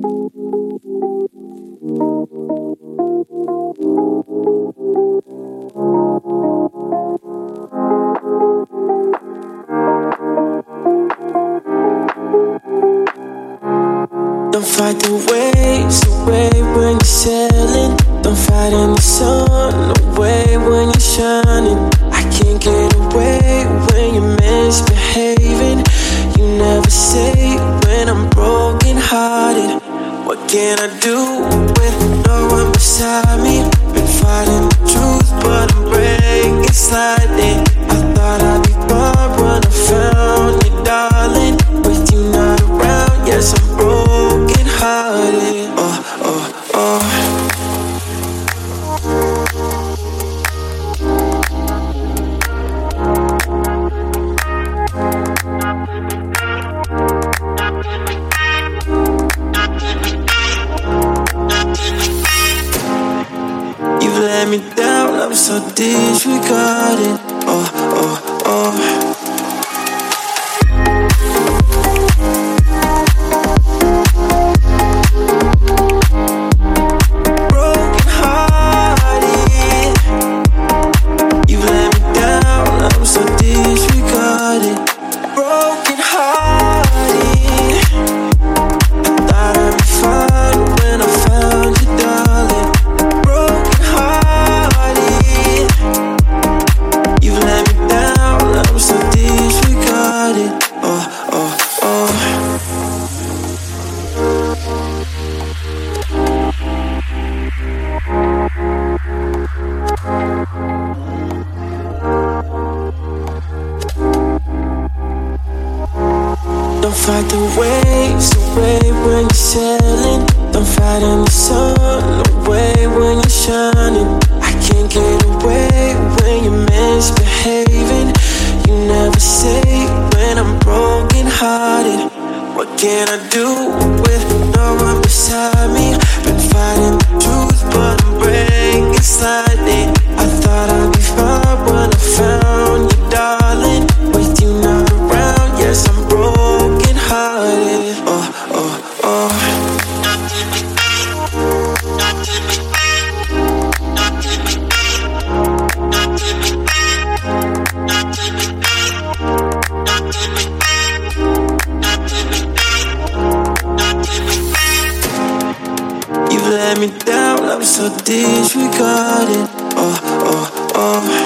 Don't fight the waves away when you're sailing. Don't fight in the sun away when you're shining. I can't get away when you're misbehaving. You never say when I'm broken can I do with no one beside? let me down. I'm so disregarded. Oh, oh. fight the waves away when you're sailing. Don't fight in the sun away when you're shining. I can't get away when you're misbehaving. You never say when I'm broken hearted. What can I do with no one beside me? Been fighting the truth, but I'm breaking slide. let me down, I'm so disregarded. Oh, oh, oh.